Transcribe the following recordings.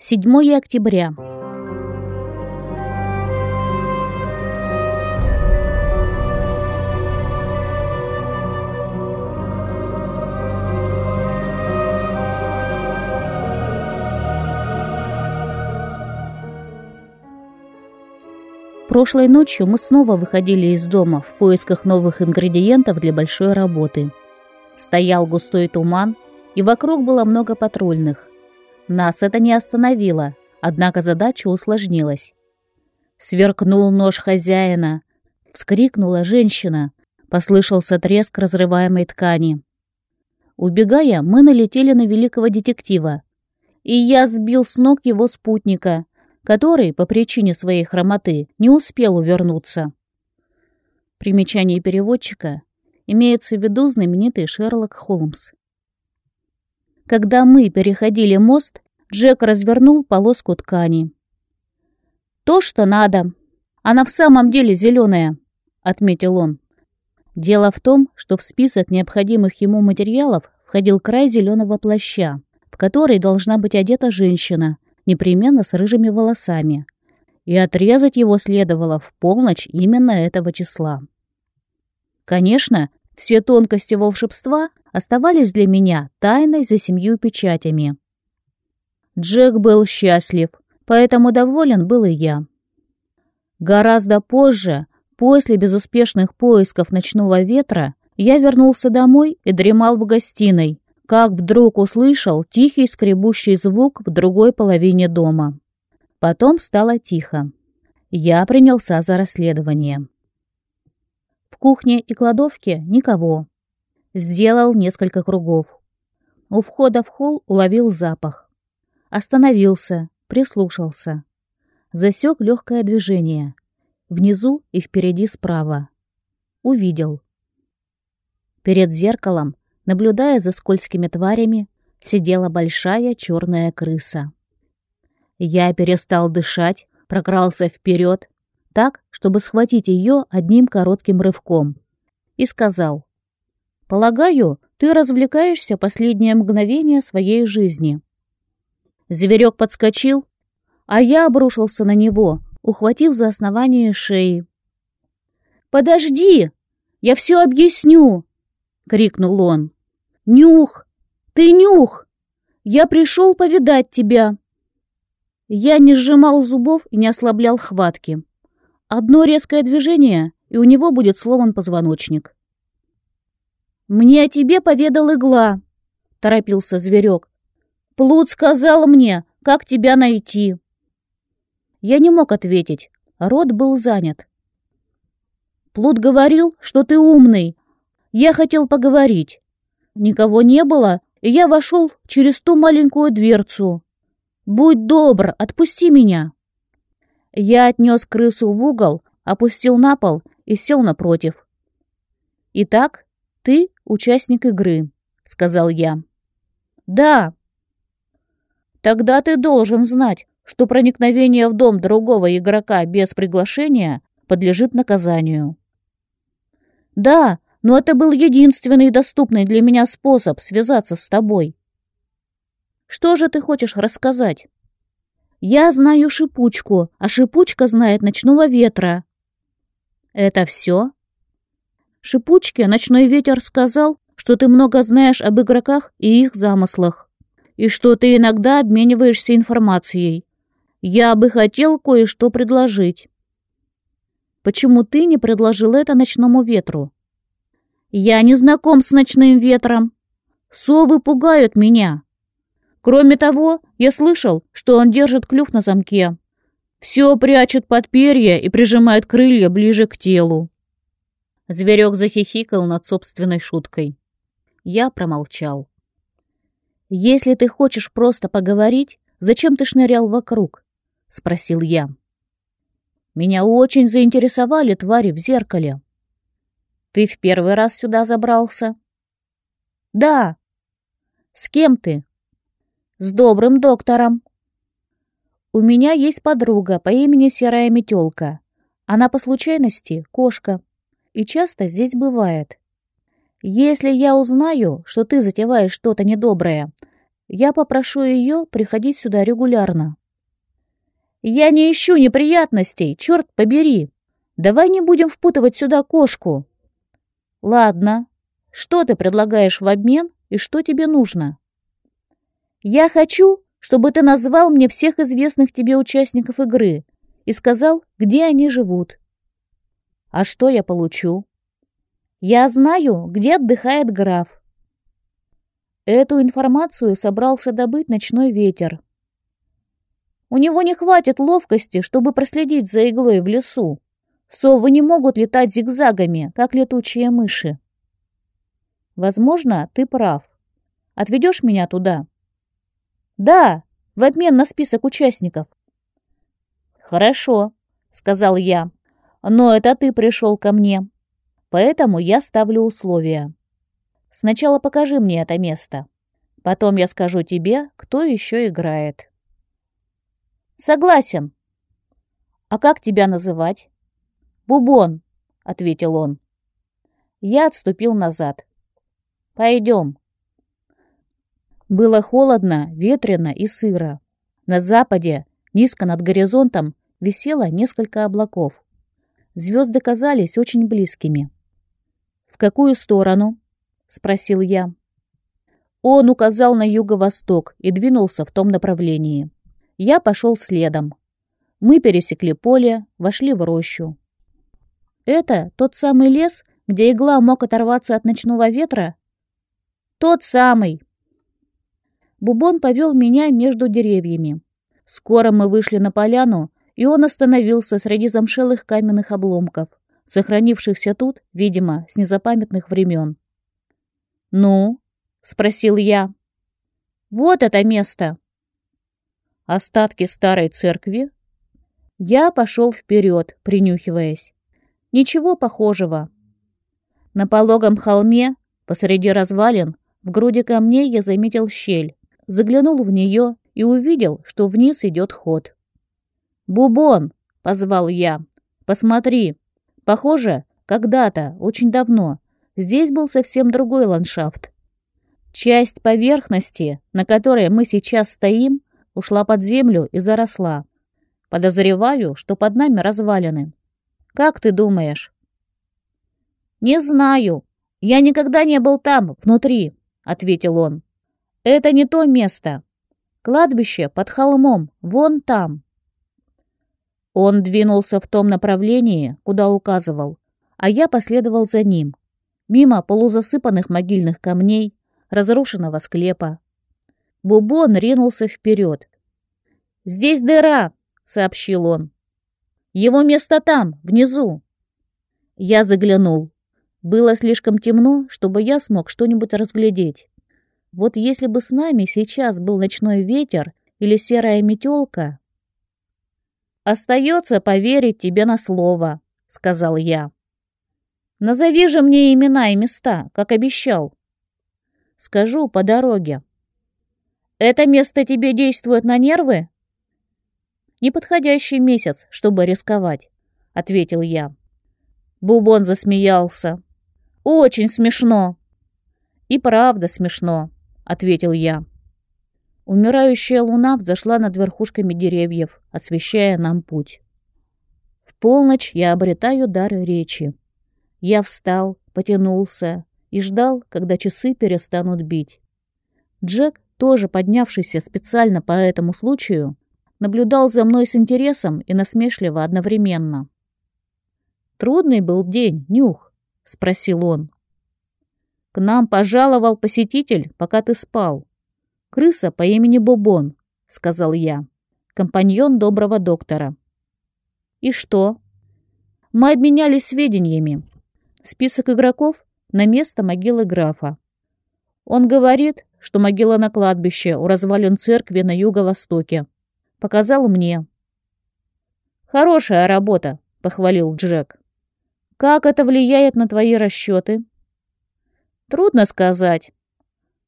7 октября. Прошлой ночью мы снова выходили из дома в поисках новых ингредиентов для большой работы. Стоял густой туман, и вокруг было много патрульных. Нас это не остановило, однако задача усложнилась. Сверкнул нож хозяина. Вскрикнула женщина. Послышался треск разрываемой ткани. Убегая, мы налетели на великого детектива. И я сбил с ног его спутника, который, по причине своей хромоты, не успел увернуться. Примечание переводчика имеется в виду знаменитый Шерлок Холмс. Когда мы переходили мост, Джек развернул полоску ткани. «То, что надо. Она в самом деле зеленая», — отметил он. Дело в том, что в список необходимых ему материалов входил край зеленого плаща, в который должна быть одета женщина, непременно с рыжими волосами. И отрезать его следовало в полночь именно этого числа. Конечно, все тонкости волшебства оставались для меня тайной за семью печатями. Джек был счастлив, поэтому доволен был и я. Гораздо позже, после безуспешных поисков ночного ветра, я вернулся домой и дремал в гостиной, как вдруг услышал тихий скребущий звук в другой половине дома. Потом стало тихо. Я принялся за расследование. В кухне и кладовке никого. Сделал несколько кругов. У входа в холл уловил запах. Остановился, прислушался. Засек легкое движение. Внизу и впереди справа. Увидел. Перед зеркалом, наблюдая за скользкими тварями, сидела большая черная крыса. Я перестал дышать, прокрался вперед, так, чтобы схватить ее одним коротким рывком. И сказал, «Полагаю, ты развлекаешься последнее мгновение своей жизни». Зверек подскочил, а я обрушился на него, ухватив за основание шеи. «Подожди! Я все объясню!» — крикнул он. «Нюх! Ты нюх! Я пришел повидать тебя!» Я не сжимал зубов и не ослаблял хватки. Одно резкое движение, и у него будет сломан позвоночник. «Мне о тебе поведал игла», — торопился зверек. «Плут сказал мне, как тебя найти». Я не мог ответить, рот был занят. «Плут говорил, что ты умный. Я хотел поговорить. Никого не было, и я вошел через ту маленькую дверцу. Будь добр, отпусти меня». Я отнес крысу в угол, опустил на пол и сел напротив. «Итак, ты участник игры», — сказал я. «Да». «Тогда ты должен знать, что проникновение в дом другого игрока без приглашения подлежит наказанию». «Да, но это был единственный доступный для меня способ связаться с тобой». «Что же ты хочешь рассказать?» Я знаю шипучку, а шипучка знает ночного ветра. Это все? Шипучке ночной ветер сказал, что ты много знаешь об игроках и их замыслах, и что ты иногда обмениваешься информацией. Я бы хотел кое-что предложить. Почему ты не предложил это ночному ветру? Я не знаком с ночным ветром. Совы пугают меня. Кроме того, я слышал, что он держит клюв на замке. Все прячет под перья и прижимает крылья ближе к телу. Зверек захихикал над собственной шуткой. Я промолчал. «Если ты хочешь просто поговорить, зачем ты шнырял вокруг?» — спросил я. «Меня очень заинтересовали твари в зеркале». «Ты в первый раз сюда забрался?» «Да». «С кем ты?» С добрым доктором. У меня есть подруга по имени Серая Метелка. Она по случайности кошка. И часто здесь бывает. Если я узнаю, что ты затеваешь что-то недоброе, Я попрошу ее приходить сюда регулярно. Я не ищу неприятностей, черт побери. Давай не будем впутывать сюда кошку. Ладно. Что ты предлагаешь в обмен и что тебе нужно? Я хочу, чтобы ты назвал мне всех известных тебе участников игры и сказал, где они живут. А что я получу? Я знаю, где отдыхает граф. Эту информацию собрался добыть ночной ветер. У него не хватит ловкости, чтобы проследить за иглой в лесу. Совы не могут летать зигзагами, как летучие мыши. Возможно, ты прав. Отведешь меня туда? Да, в обмен на список участников. Хорошо, сказал я. Но это ты пришел ко мне. Поэтому я ставлю условия. Сначала покажи мне это место. Потом я скажу тебе, кто еще играет. Согласен. А как тебя называть? Бубон, ответил он. Я отступил назад. Пойдем. Было холодно, ветрено и сыро. На западе, низко над горизонтом, висело несколько облаков. Звезды казались очень близкими. «В какую сторону?» — спросил я. Он указал на юго-восток и двинулся в том направлении. Я пошел следом. Мы пересекли поле, вошли в рощу. Это тот самый лес, где игла мог оторваться от ночного ветра? Тот самый. Бубон повел меня между деревьями. Скоро мы вышли на поляну, и он остановился среди замшелых каменных обломков, сохранившихся тут, видимо, с незапамятных времен. «Ну?» — спросил я. «Вот это место!» остатки старой церкви. Я пошел вперед, принюхиваясь. Ничего похожего. На пологом холме, посреди развалин, в груди камней я заметил щель, заглянул в нее и увидел, что вниз идет ход. «Бубон!» — позвал я. «Посмотри! Похоже, когда-то, очень давно, здесь был совсем другой ландшафт. Часть поверхности, на которой мы сейчас стоим, ушла под землю и заросла. Подозреваю, что под нами развалины. Как ты думаешь? Не знаю. Я никогда не был там, внутри, ответил он. Это не то место. Кладбище под холмом, вон там. Он двинулся в том направлении, куда указывал, а я последовал за ним, мимо полузасыпанных могильных камней, разрушенного склепа, Бубон ринулся вперед. «Здесь дыра!» — сообщил он. «Его место там, внизу!» Я заглянул. Было слишком темно, чтобы я смог что-нибудь разглядеть. Вот если бы с нами сейчас был ночной ветер или серая метелка... «Остается поверить тебе на слово», — сказал я. «Назови же мне имена и места, как обещал». «Скажу по дороге», это место тебе действует на нервы? Неподходящий месяц, чтобы рисковать, ответил я. Бубон засмеялся. Очень смешно. И правда смешно, ответил я. Умирающая луна взошла над верхушками деревьев, освещая нам путь. В полночь я обретаю дар речи. Я встал, потянулся и ждал, когда часы перестанут бить. Джек тоже поднявшийся специально по этому случаю, наблюдал за мной с интересом и насмешливо одновременно. «Трудный был день, Нюх?» — спросил он. «К нам пожаловал посетитель, пока ты спал. Крыса по имени Бобон», — сказал я, компаньон доброго доктора. «И что?» «Мы обменялись сведениями. Список игроков на место могилы графа. Он говорит, что могила на кладбище у развалин церкви на юго-востоке. Показал мне. «Хорошая работа», — похвалил Джек. «Как это влияет на твои расчеты?» «Трудно сказать.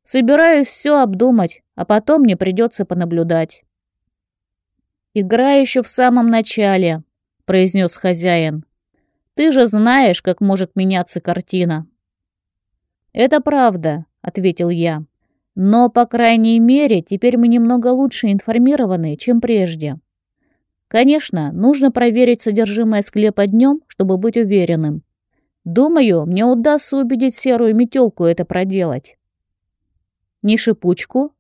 Собираюсь все обдумать, а потом мне придется понаблюдать». «Игра еще в самом начале», — произнес хозяин. «Ты же знаешь, как может меняться картина». «Это правда», — ответил я. Но, по крайней мере, теперь мы немного лучше информированы, чем прежде. Конечно, нужно проверить содержимое склепа днем, чтобы быть уверенным. Думаю, мне удастся убедить серую метелку это проделать. Не шипучку?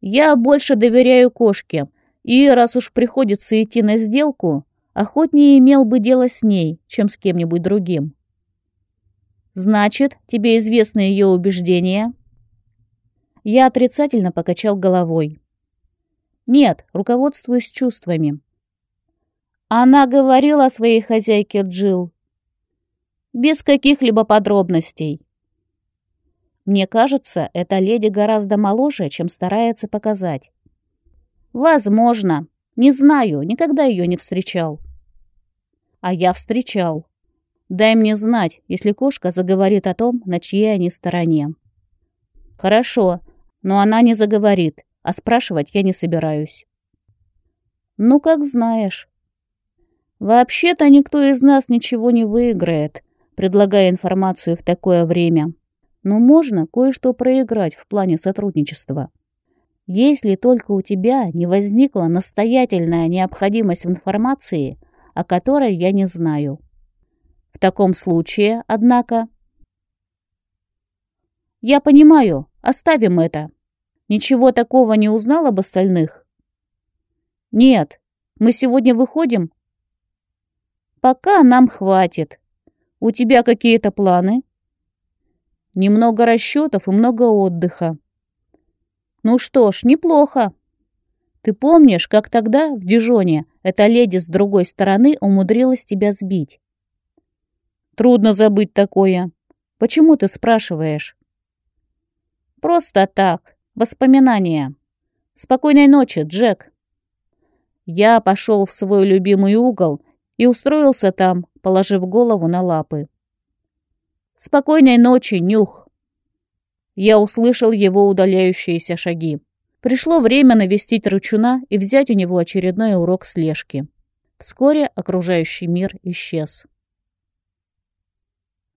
Я больше доверяю кошке, и раз уж приходится идти на сделку, охотнее имел бы дело с ней, чем с кем-нибудь другим. Значит, тебе известны ее убеждения? Я отрицательно покачал головой. Нет, руководствуюсь чувствами. Она говорила о своей хозяйке Джил без каких-либо подробностей. Мне кажется, эта леди гораздо моложе, чем старается показать. Возможно. Не знаю, никогда ее не встречал. А я встречал. Дай мне знать, если кошка заговорит о том, на чьей они стороне. Хорошо, но она не заговорит, а спрашивать я не собираюсь. Ну, как знаешь. Вообще-то никто из нас ничего не выиграет, предлагая информацию в такое время. Но можно кое-что проиграть в плане сотрудничества. Если только у тебя не возникла настоятельная необходимость в информации, о которой я не знаю. В таком случае, однако... Я понимаю, оставим это. Ничего такого не узнал об остальных? Нет, мы сегодня выходим? Пока нам хватит. У тебя какие-то планы? Немного расчетов и много отдыха. Ну что ж, неплохо. Ты помнишь, как тогда, в Дижоне, эта леди с другой стороны умудрилась тебя сбить? Трудно забыть такое. Почему ты спрашиваешь? Просто так. Воспоминания. Спокойной ночи, Джек. Я пошел в свой любимый угол и устроился там, положив голову на лапы. «Спокойной ночи, Нюх!» Я услышал его удаляющиеся шаги. Пришло время навестить Рычуна и взять у него очередной урок слежки. Вскоре окружающий мир исчез.